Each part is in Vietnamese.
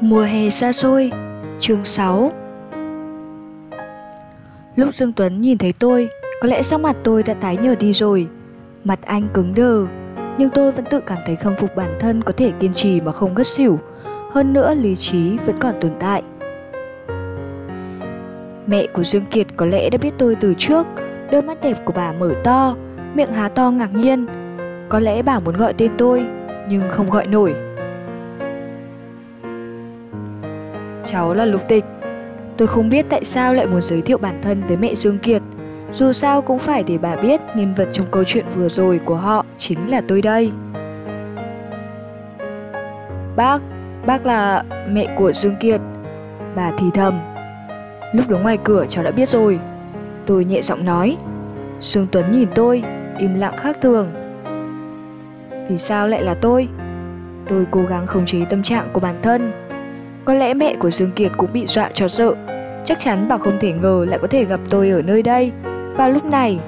Mùa hè xa xôi, chương 6 Lúc Dương Tuấn nhìn thấy tôi, có lẽ sắc mặt tôi đã tái nhợt đi rồi. Mặt anh cứng đờ, nhưng tôi vẫn tự cảm thấy khâm phục bản thân có thể kiên trì mà không ngất xỉu. Hơn nữa lý trí vẫn còn tồn tại. Mẹ của Dương Kiệt có lẽ đã biết tôi từ trước, đôi mắt đẹp của bà mở to, miệng há to ngạc nhiên. Có lẽ bà muốn gọi tên tôi, nhưng không gọi nổi. Cháu là Lục Tịch. Tôi không biết tại sao lại muốn giới thiệu bản thân với mẹ Dương Kiệt. Dù sao cũng phải để bà biết nhân vật trong câu chuyện vừa rồi của họ chính là tôi đây. Bác, bác là mẹ của Dương Kiệt. Bà thì thầm. Lúc đứng ngoài cửa cháu đã biết rồi. Tôi nhẹ giọng nói. Dương Tuấn nhìn tôi, im lặng khác thường. Vì sao lại là tôi? Tôi cố gắng khống chế tâm trạng của bản thân có lẽ mẹ của Dương Kiệt cũng bị dọa cho sợ. Chắc chắn bà không thể ngờ lại có thể gặp tôi ở nơi đây. Vào lúc này.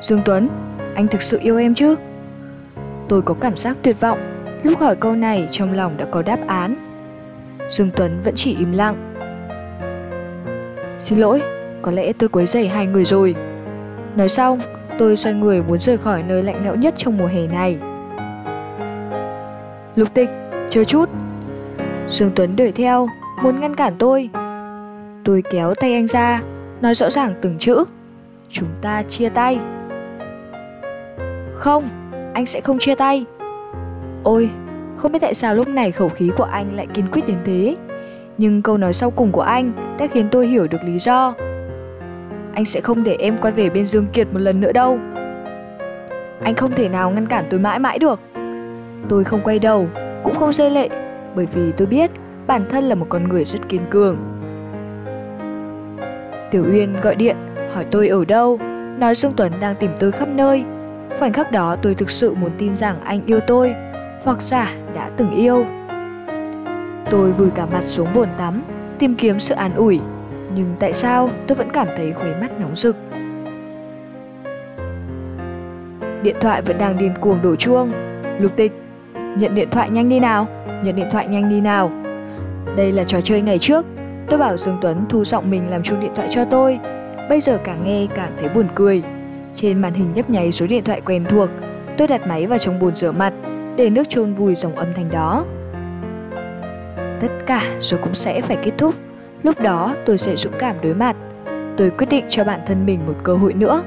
Dương Tuấn, anh thực sự yêu em chứ? Tôi có cảm giác tuyệt vọng Lúc hỏi câu này trong lòng đã có đáp án. Dương Tuấn vẫn chỉ im lặng. Xin lỗi, có lẽ tôi quấy rầy hai người rồi. Nói xong, tôi xoay người muốn rời khỏi nơi lạnh lẽo nhất trong mùa hè này. Lục tịch, chờ chút. Dương Tuấn đuổi theo, muốn ngăn cản tôi. Tôi kéo tay anh ra, nói rõ ràng từng chữ. Chúng ta chia tay. Không, anh sẽ không chia tay. Ôi, không biết tại sao lúc này khẩu khí của anh lại kiên quyết đến thế. Nhưng câu nói sau cùng của anh đã khiến tôi hiểu được lý do. Anh sẽ không để em quay về bên Dương Kiệt một lần nữa đâu. Anh không thể nào ngăn cản tôi mãi mãi được. Tôi không quay đầu, cũng không rơi lệ bởi vì tôi biết bản thân là một con người rất kiên cường. Tiểu Uyên gọi điện hỏi tôi ở đâu, nói Dương Tuấn đang tìm tôi khắp nơi. Khoảnh khắc đó tôi thực sự muốn tin rằng anh yêu tôi, hoặc giả đã từng yêu. Tôi vùi cả mặt xuống bồn tắm, tìm kiếm sự an ủi, nhưng tại sao tôi vẫn cảm thấy khóe mắt nóng rực. Điện thoại vẫn đang điên cuồng đổ chuông. Lục tịch, nhận điện thoại nhanh đi nào nhận điện thoại nhanh đi nào. Đây là trò chơi ngày trước, tôi bảo Dương Tuấn thu giọng mình làm chuông điện thoại cho tôi. Bây giờ càng nghe càng thấy buồn cười. Trên màn hình nhấp nháy số điện thoại quen thuộc, tôi đặt máy vào trong bồn rửa mặt để nước chôn vùi dòng âm thanh đó. Tất cả rồi cũng sẽ phải kết thúc. Lúc đó tôi sẽ dũng cảm đối mặt. Tôi quyết định cho bản thân mình một cơ hội nữa.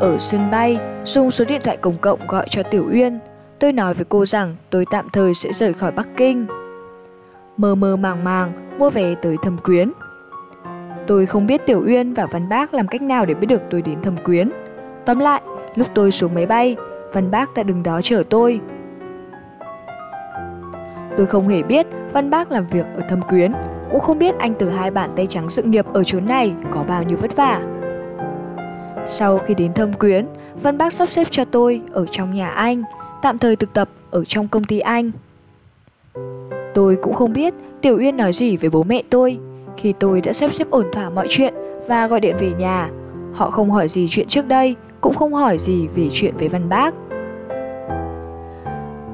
Ở sân bay, dùng số điện thoại công cộng gọi cho Tiểu Uyên tôi nói với cô rằng tôi tạm thời sẽ rời khỏi Bắc Kinh. Mơ mơ màng màng mua vé tới Thâm Quyến. Tôi không biết Tiểu Uyên và Văn Bác làm cách nào để biết được tôi đến Thâm Quyến. Tóm lại, lúc tôi xuống máy bay, Văn Bác đã đứng đó chờ tôi. Tôi không hề biết Văn Bác làm việc ở Thâm Quyến, cũng không biết anh từ hai bàn tay trắng sự nghiệp ở chốn này có bao nhiêu vất vả. Sau khi đến Thâm Quyến, Văn Bác sắp xếp cho tôi ở trong nhà anh – tạm thời thực tập ở trong công ty anh. Tôi cũng không biết Tiểu Uyên nói gì với bố mẹ tôi khi tôi đã sắp xếp ổn thỏa mọi chuyện và gọi điện về nhà. Họ không hỏi gì chuyện trước đây, cũng không hỏi gì về chuyện với Văn Bác.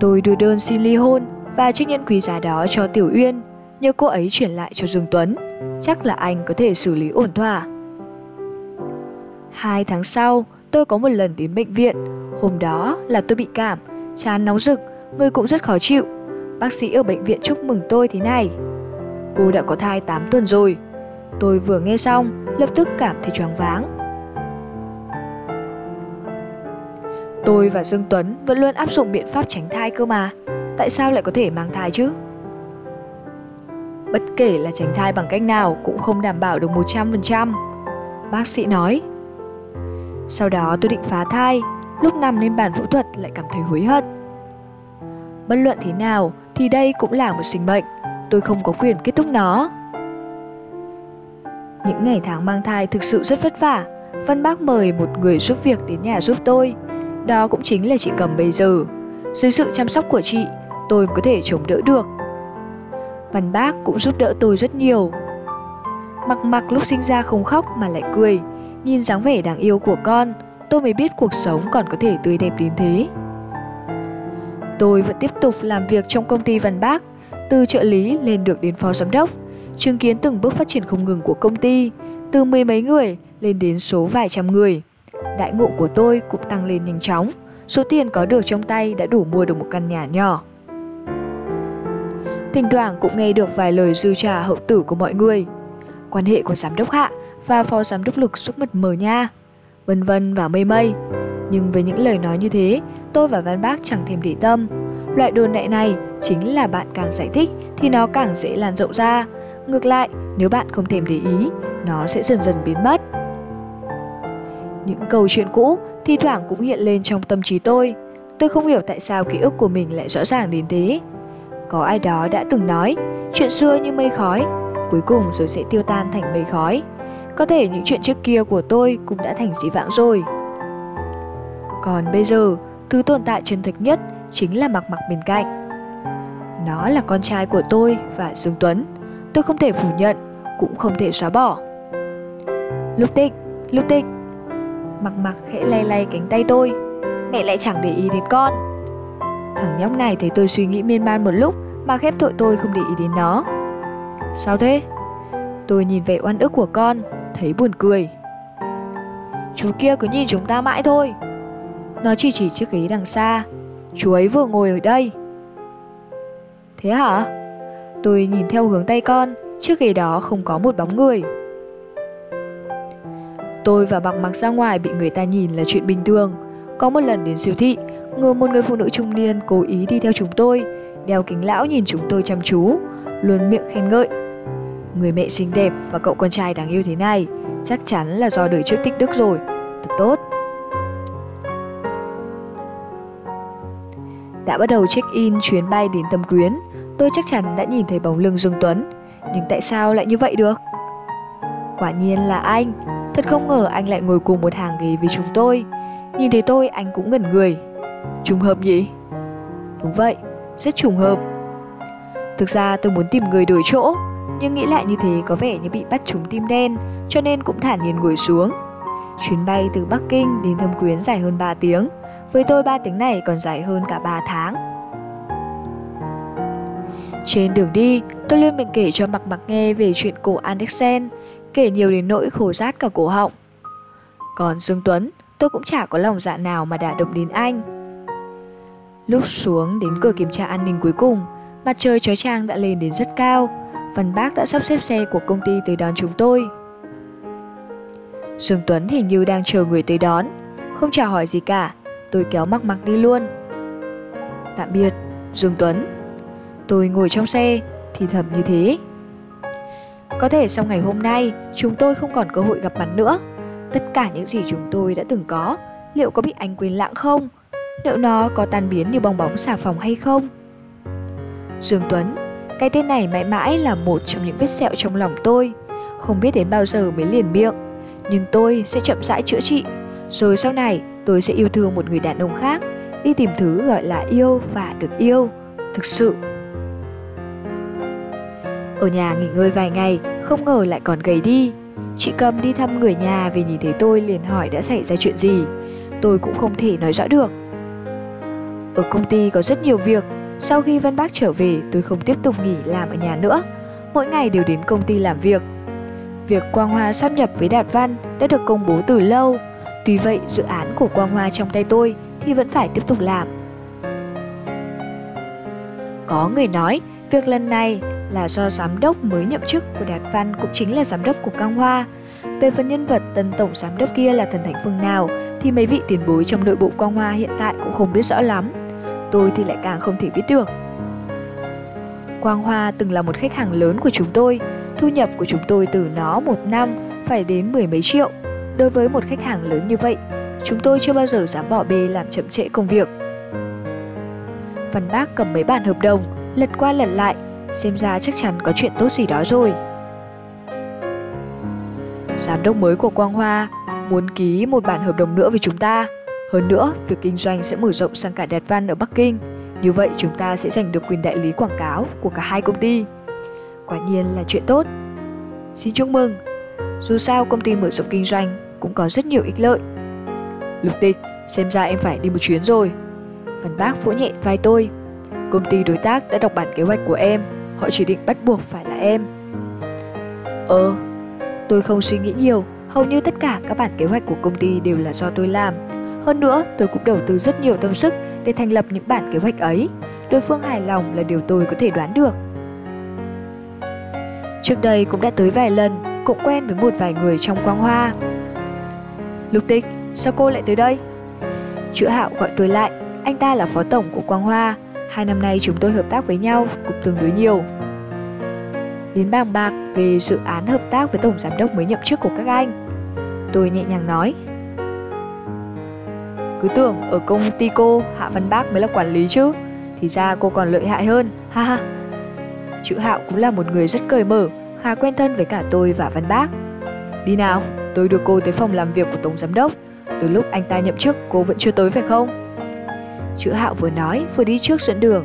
Tôi đưa đơn xin ly hôn và chiếc nhẫn quý giá đó cho Tiểu Uyên, nhờ cô ấy chuyển lại cho Dương Tuấn. Chắc là anh có thể xử lý ổn thỏa. Hai tháng sau, tôi có một lần đến bệnh viện. Hôm đó là tôi bị cảm chán nóng rực, người cũng rất khó chịu. Bác sĩ ở bệnh viện chúc mừng tôi thế này. Cô đã có thai 8 tuần rồi. Tôi vừa nghe xong, lập tức cảm thấy choáng váng. Tôi và Dương Tuấn vẫn luôn áp dụng biện pháp tránh thai cơ mà. Tại sao lại có thể mang thai chứ? Bất kể là tránh thai bằng cách nào cũng không đảm bảo được 100%. Bác sĩ nói. Sau đó tôi định phá thai lúc nằm lên bàn phẫu thuật lại cảm thấy hối hận. Bất luận thế nào thì đây cũng là một sinh mệnh, tôi không có quyền kết thúc nó. Những ngày tháng mang thai thực sự rất vất vả, Văn Bác mời một người giúp việc đến nhà giúp tôi. Đó cũng chính là chị Cầm bây giờ. Dưới sự chăm sóc của chị, tôi có thể chống đỡ được. Văn Bác cũng giúp đỡ tôi rất nhiều. Mặc mặc lúc sinh ra không khóc mà lại cười, nhìn dáng vẻ đáng yêu của con, tôi mới biết cuộc sống còn có thể tươi đẹp đến thế. Tôi vẫn tiếp tục làm việc trong công ty Văn Bác, từ trợ lý lên được đến phó giám đốc, chứng kiến từng bước phát triển không ngừng của công ty, từ mười mấy người lên đến số vài trăm người. Đại ngộ của tôi cũng tăng lên nhanh chóng, số tiền có được trong tay đã đủ mua được một căn nhà nhỏ. Thỉnh thoảng cũng nghe được vài lời dư trà hậu tử của mọi người. Quan hệ của giám đốc Hạ và phó giám đốc Lực rất mật mờ nha, vân vân và mây mây. Nhưng với những lời nói như thế, tôi và Văn Bác chẳng thèm để tâm. Loại đồn đại này chính là bạn càng giải thích thì nó càng dễ lan rộng ra. Ngược lại, nếu bạn không thèm để ý, nó sẽ dần dần biến mất. Những câu chuyện cũ thi thoảng cũng hiện lên trong tâm trí tôi. Tôi không hiểu tại sao ký ức của mình lại rõ ràng đến thế. Có ai đó đã từng nói, chuyện xưa như mây khói, cuối cùng rồi sẽ tiêu tan thành mây khói. Có thể những chuyện trước kia của tôi cũng đã thành dĩ vãng rồi. Còn bây giờ, thứ tồn tại chân thực nhất chính là mặc mặc bên cạnh. Nó là con trai của tôi và Dương Tuấn. Tôi không thể phủ nhận, cũng không thể xóa bỏ. Lúc tịch, lúc tịch. Mặc mặc khẽ lay lay cánh tay tôi. Mẹ lại chẳng để ý đến con. Thằng nhóc này thấy tôi suy nghĩ miên man một lúc mà khép tội tôi không để ý đến nó. Sao thế? Tôi nhìn vẻ oan ức của con, thấy buồn cười. Chú kia cứ nhìn chúng ta mãi thôi. Nó chỉ chỉ chiếc ghế đằng xa Chú ấy vừa ngồi ở đây Thế hả? Tôi nhìn theo hướng tay con, Chiếc ghế đó không có một bóng người Tôi và bằng mặc ra ngoài bị người ta nhìn là chuyện bình thường Có một lần đến siêu thị, Ngờ một người phụ nữ trung niên cố ý đi theo chúng tôi, Đeo kính lão nhìn chúng tôi chăm chú, Luôn miệng khen ngợi Người mẹ xinh đẹp và cậu con trai đáng yêu thế này Chắc chắn là do đời trước tích đức rồi Thật tốt đã bắt đầu check-in chuyến bay đến Tâm Quyến. Tôi chắc chắn đã nhìn thấy bóng lưng Dương Tuấn, nhưng tại sao lại như vậy được? Quả nhiên là anh, thật không ngờ anh lại ngồi cùng một hàng ghế với chúng tôi. Nhìn thấy tôi anh cũng ngẩn người. Trùng hợp nhỉ? Đúng vậy, rất trùng hợp. Thực ra tôi muốn tìm người đổi chỗ, nhưng nghĩ lại như thế có vẻ như bị bắt trúng tim đen, cho nên cũng thản nhiên ngồi xuống. Chuyến bay từ Bắc Kinh đến Thâm Quyến dài hơn 3 tiếng, với tôi 3 tiếng này còn dài hơn cả 3 tháng. Trên đường đi, tôi luôn miệng kể cho Mặc Mặc nghe về chuyện cổ Andersen, kể nhiều đến nỗi khổ rát cả cổ họng. Còn Dương Tuấn, tôi cũng chả có lòng dạ nào mà đả động đến anh. Lúc xuống đến cửa kiểm tra an ninh cuối cùng, mặt trời chói chang đã lên đến rất cao. Văn Bác đã sắp xếp xe của công ty tới đón chúng tôi. Dương Tuấn hình như đang chờ người tới đón, không chào hỏi gì cả, tôi kéo mặc mặc đi luôn. Tạm biệt, Dương Tuấn. Tôi ngồi trong xe, thì thầm như thế. Có thể sau ngày hôm nay, chúng tôi không còn cơ hội gặp mặt nữa. Tất cả những gì chúng tôi đã từng có, liệu có bị anh quên lãng không? Liệu nó có tan biến như bong bóng xà phòng hay không? Dương Tuấn, cái tên này mãi mãi là một trong những vết sẹo trong lòng tôi. Không biết đến bao giờ mới liền miệng, nhưng tôi sẽ chậm rãi chữa trị. Rồi sau này tôi sẽ yêu thương một người đàn ông khác đi tìm thứ gọi là yêu và được yêu. Thực sự. Ở nhà nghỉ ngơi vài ngày không ngờ lại còn gầy đi. Chị cầm đi thăm người nhà vì nhìn thấy tôi liền hỏi đã xảy ra chuyện gì. Tôi cũng không thể nói rõ được. Ở công ty có rất nhiều việc sau khi văn bác trở về tôi không tiếp tục nghỉ làm ở nhà nữa mỗi ngày đều đến công ty làm việc việc quang hoa sắp nhập với đạt văn đã được công bố từ lâu Tuy vậy, dự án của Quang Hoa trong tay tôi thì vẫn phải tiếp tục làm. Có người nói, việc lần này là do giám đốc mới nhậm chức của Đạt Văn cũng chính là giám đốc của Quang Hoa. Về phần nhân vật tân tổng giám đốc kia là thần thánh phương nào thì mấy vị tiền bối trong nội bộ Quang Hoa hiện tại cũng không biết rõ lắm. Tôi thì lại càng không thể biết được. Quang Hoa từng là một khách hàng lớn của chúng tôi, thu nhập của chúng tôi từ nó một năm phải đến mười mấy triệu Đối với một khách hàng lớn như vậy, chúng tôi chưa bao giờ dám bỏ bê làm chậm trễ công việc. Văn Bác cầm mấy bản hợp đồng, lật qua lật lại, xem ra chắc chắn có chuyện tốt gì đó rồi. Giám đốc mới của Quang Hoa muốn ký một bản hợp đồng nữa với chúng ta. Hơn nữa, việc kinh doanh sẽ mở rộng sang cả Đạt Văn ở Bắc Kinh. Như vậy chúng ta sẽ giành được quyền đại lý quảng cáo của cả hai công ty. Quả nhiên là chuyện tốt. Xin chúc mừng, dù sao công ty mở rộng kinh doanh cũng có rất nhiều ích lợi. Lục tịch, xem ra em phải đi một chuyến rồi. phần Bác vỗ nhẹ vai tôi. Công ty đối tác đã đọc bản kế hoạch của em, họ chỉ định bắt buộc phải là em. Ờ, tôi không suy nghĩ nhiều, hầu như tất cả các bản kế hoạch của công ty đều là do tôi làm. Hơn nữa, tôi cũng đầu tư rất nhiều tâm sức để thành lập những bản kế hoạch ấy. Đối phương hài lòng là điều tôi có thể đoán được. Trước đây cũng đã tới vài lần, cũng quen với một vài người trong quang hoa. Lục tịch, sao cô lại tới đây? Chữ Hạo gọi tôi lại, anh ta là phó tổng của Quang Hoa. Hai năm nay chúng tôi hợp tác với nhau cũng tương đối nhiều. Đến bàn bạc về dự án hợp tác với tổng giám đốc mới nhậm chức của các anh. Tôi nhẹ nhàng nói. Cứ tưởng ở công ty cô Hạ Văn Bác mới là quản lý chứ, thì ra cô còn lợi hại hơn, ha ha. Chữ Hạo cũng là một người rất cởi mở, khá quen thân với cả tôi và Văn Bác. Đi nào, tôi đưa cô tới phòng làm việc của Tổng Giám Đốc. Từ lúc anh ta nhậm chức cô vẫn chưa tới phải không? Chữ Hạo vừa nói vừa đi trước dẫn đường.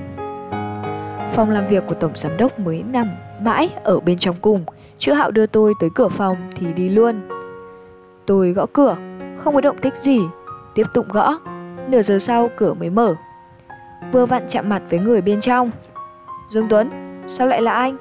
Phòng làm việc của Tổng Giám Đốc mới nằm mãi ở bên trong cùng. Chữ Hạo đưa tôi tới cửa phòng thì đi luôn. Tôi gõ cửa, không có động tích gì. Tiếp tục gõ. Nửa giờ sau cửa mới mở. Vừa vặn chạm mặt với người bên trong. Dương Tuấn, sao lại là anh?